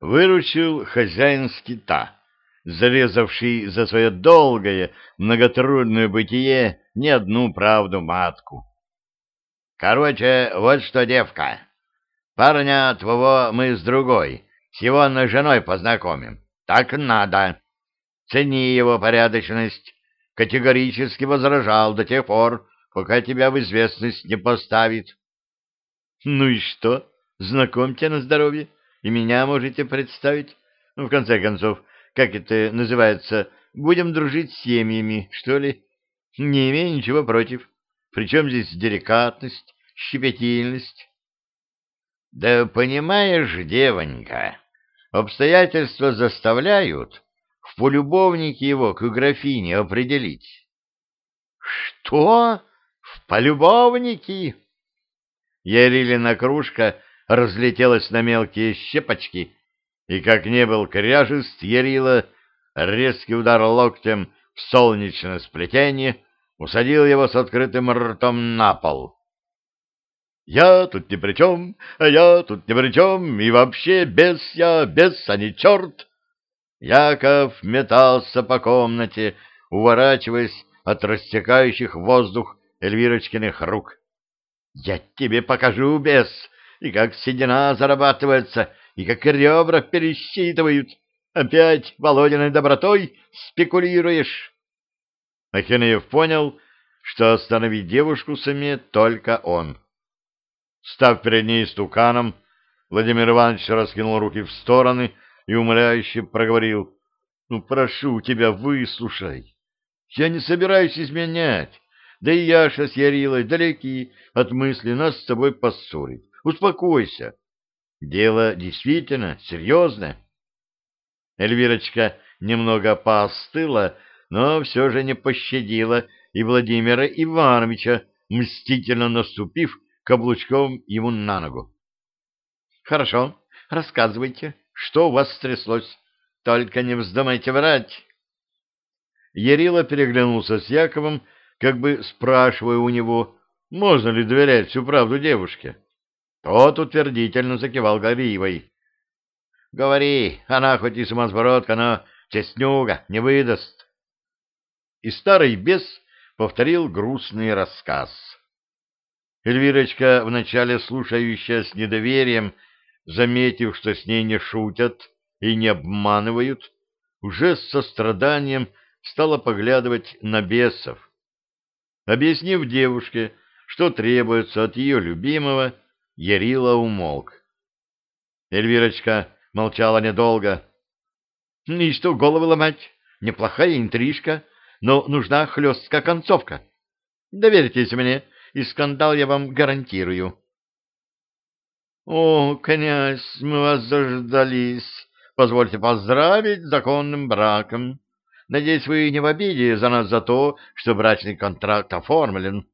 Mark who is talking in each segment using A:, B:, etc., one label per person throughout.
A: Выручил хозяин скита, зарезавший за свое долгое, многотрудное бытие не одну правду матку. Короче, вот что, девка, парня твоего мы с другой, с его женой познакомим. Так надо. Цени его порядочность. Категорически возражал до тех пор, пока тебя в известность не поставит. Ну и что? Знакомьте на здоровье, и меня можете представить. Ну, в конце концов, как это называется, будем дружить с семьями, что ли? Не имею ничего против. Причем здесь деликатность, щепетильность? Да понимаешь, девонька, обстоятельства заставляют в полюбовнике его к графине определить. Что? В полюбовники? Ярилина кружка разлетелась на мелкие щепочки, и, как не был кряжест, Ярила резкий удар локтем в солнечное сплетение усадил его с открытым ртом на пол. «Я тут ни при чем, а я тут ни при чем, и вообще без я, без, а не черт!» Яков метался по комнате, уворачиваясь от растекающих воздух Эльвирочкиных рук. «Я тебе покажу, бес, и как седина зарабатывается, и как ребра пересчитывают. Опять Володиной добротой спекулируешь?» Ахинеев понял, что остановить девушку сумеет только он. Став перед ней стуканом, Владимир Иванович раскинул руки в стороны и умоляюще проговорил. — Ну, прошу тебя, выслушай. Я не собираюсь изменять. Да и Яша с Ярилой далеки от мысли нас с тобой поссорить. Успокойся. Дело действительно серьезное. Эльвирочка немного поостыла, но все же не пощадила и Владимира Ивановича, мстительно наступив каблучком ему на ногу. — Хорошо, рассказывайте, что у вас стряслось. Только не вздумайте врать. Ярила переглянулся с Яковом, как бы спрашивая у него, можно ли доверять всю правду девушке. Тот утвердительно закивал Горивой. — Говори, она хоть и самосбородка, но честнюга, не выдаст. И старый бес повторил грустный рассказ. Эльвирочка, вначале слушающая с недоверием, заметив, что с ней не шутят и не обманывают, уже с состраданием стала поглядывать на бесов. Объяснив девушке, что требуется от ее любимого, Ярила умолк. Эльвирочка молчала недолго. — И что, головы ломать? Неплохая интрижка, но нужна хлесткая концовка. Доверьтесь мне, и скандал я вам гарантирую. — О, князь, мы вас заждались. Позвольте поздравить законным браком. Надеюсь, вы не в обиде за нас за то, что брачный контракт оформлен.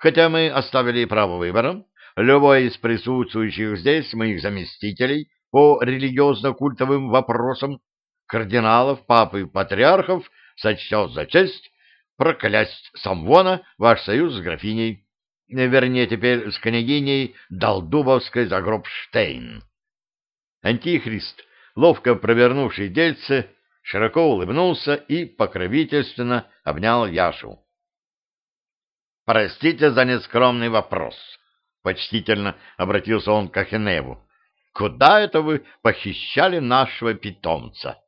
A: Хотя мы оставили право выбора, любой из присутствующих здесь моих заместителей по религиозно-культовым вопросам, кардиналов, пап и патриархов, сочтет за честь проклясть самвона ваш союз с графиней, вернее, теперь с княгиней Долдубовской Загробштейн. Антихрист, ловко провернувший дельце, широко улыбнулся и покровительственно обнял Яшу. «Простите за нескромный вопрос», — почтительно обратился он к Ахеневу. «Куда это вы похищали нашего питомца?»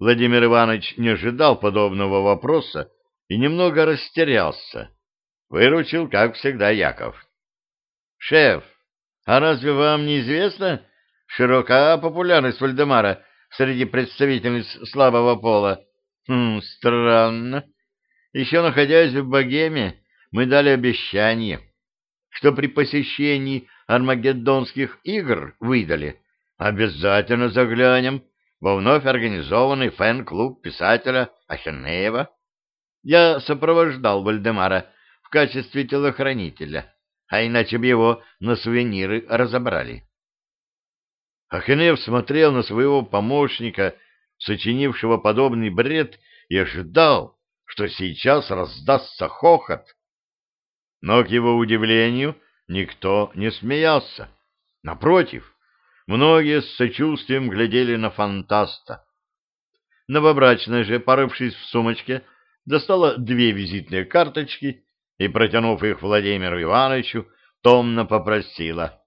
A: Владимир Иванович не ожидал подобного вопроса и немного растерялся. Выручил, как всегда, Яков. — Шеф, а разве вам не известна широка популярность Вальдемара среди представительниц слабого пола? Хм, странно. Еще находясь в Богеме, мы дали обещание, что при посещении армагеддонских игр выдали. Обязательно заглянем во вновь организованный фэн-клуб писателя Ахенеева. Я сопровождал Вальдемара в качестве телохранителя, а иначе бы его на сувениры разобрали. Ахенеев смотрел на своего помощника, сочинившего подобный бред, и ожидал, что сейчас раздастся хохот. Но, к его удивлению, никто не смеялся. Напротив, многие с сочувствием глядели на фантаста. Новобрачная же, порывшись в сумочке, достала две визитные карточки и, протянув их Владимиру Ивановичу, томно попросила.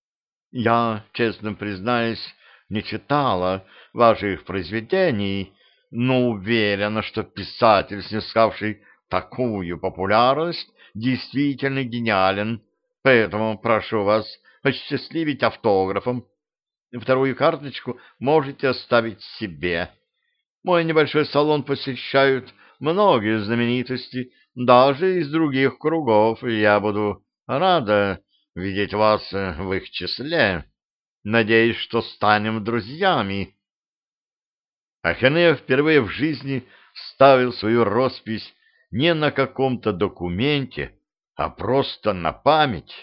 A: — Я, честно признаюсь, не читала ваших произведений, но уверена, что писатель, снискавший такую популярность, действительно гениален, поэтому прошу вас осчастливить автографом. Вторую карточку можете оставить себе. Мой небольшой салон посещают многие знаменитости, даже из других кругов, и я буду рада видеть вас в их числе. Надеюсь, что станем друзьями. Ахене впервые в жизни ставил свою роспись не на каком-то документе, а просто на память.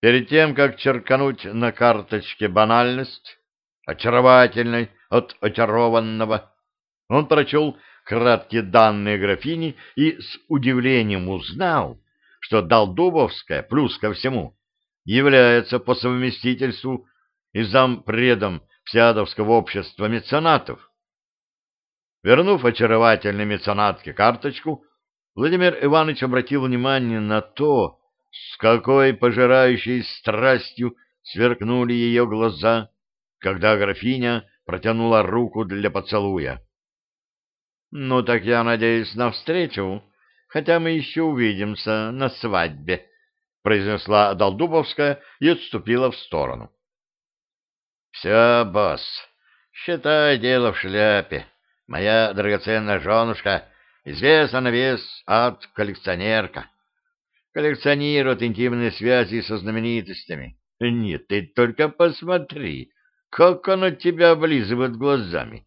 A: Перед тем, как черкануть на карточке банальность, очаровательной от очарованного, он прочел краткие данные графини и с удивлением узнал, что Долдубовская, плюс ко всему, является по совместительству и зампредом Всеадовского общества меценатов. Вернув очаровательной меценатке карточку, Владимир Иванович обратил внимание на то, с какой пожирающей страстью сверкнули ее глаза, когда графиня протянула руку для поцелуя. — Ну так я надеюсь на встречу, хотя мы еще увидимся на свадьбе, — произнесла Долдубовская и отступила в сторону. — Все, босс, считай дело в шляпе. Моя драгоценная женушка известна на вес от коллекционерка. Коллекционирует интимные связи со знаменитостями. Нет, ты только посмотри, как она тебя облизывает глазами.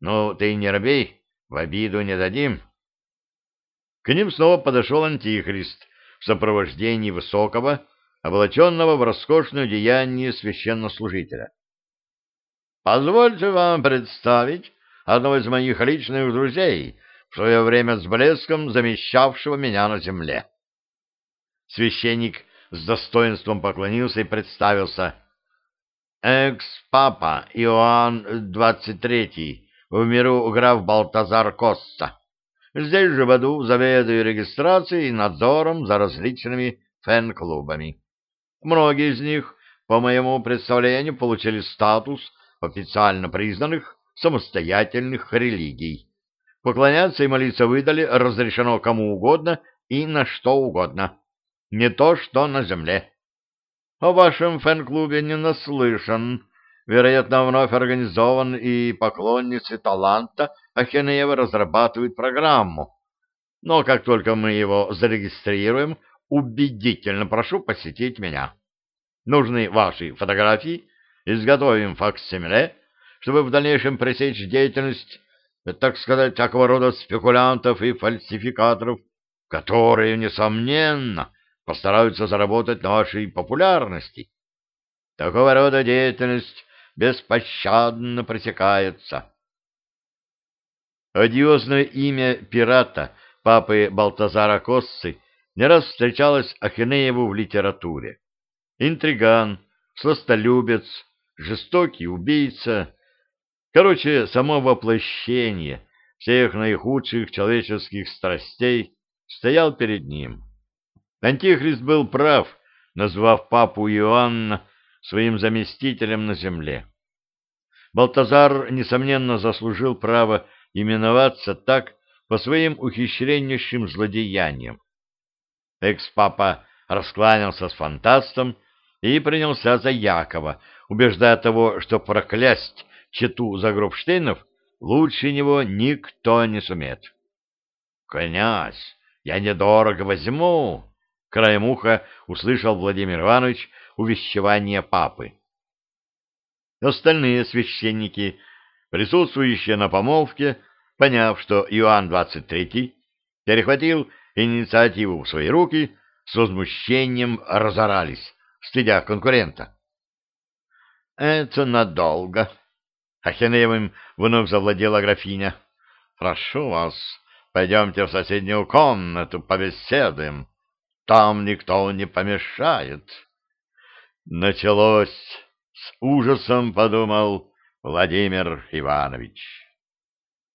A: Ну, ты не робей, в обиду не дадим. К ним снова подошел антихрист в сопровождении высокого, облаченного в роскошное деяние священнослужителя. «Позвольте вам представить одного из моих личных друзей, в свое время с блеском замещавшего меня на земле. Священник с достоинством поклонился и представился. «Экс-папа Иоанн XXIII, в миру граф Балтазар Косса. Здесь же в аду заведую регистрацией и надзором за различными фэн-клубами. Многие из них, по моему представлению, получили статус официально признанных самостоятельных религий. Поклоняться и молиться выдали разрешено кому угодно и на что угодно. Не то, что на земле. О вашем фэн-клубе не наслышан. Вероятно, вновь организован, и поклонницы таланта Ахенеева разрабатывают программу. Но как только мы его зарегистрируем, убедительно прошу посетить меня. Нужны ваши фотографии, изготовим факсимиле, чтобы в дальнейшем пресечь деятельность, так сказать, такого рода спекулянтов и фальсификаторов, которые, несомненно, постараются заработать на вашей популярности. Такого рода деятельность беспощадно пресекается. Одиозное имя пирата папы Балтазара Коссы не раз встречалось Ахинееву в литературе. Интриган, сластолюбец, жестокий убийца, Короче, само воплощение всех наихудших человеческих страстей стоял перед ним. Антихрист был прав, назвав папу Иоанна своим заместителем на земле. Балтазар, несомненно, заслужил право именоваться так по своим ухищреннейшим злодеяниям. Экс-папа раскланялся с фантастом и принялся за Якова, убеждая того, что проклясть чету Загробштейнов лучше него никто не сумеет. — Князь, я недорого возьму! — краем уха услышал Владимир Иванович увещевание папы. Остальные священники, присутствующие на помолвке, поняв, что Иоанн XXIII перехватил инициативу в свои руки, с возмущением разорались, стыдя конкурента. — Это надолго, Ахенеевым вновь завладела графиня. — Прошу вас, пойдемте в соседнюю комнату, побеседуем. Там никто не помешает. — Началось, с ужасом подумал Владимир Иванович.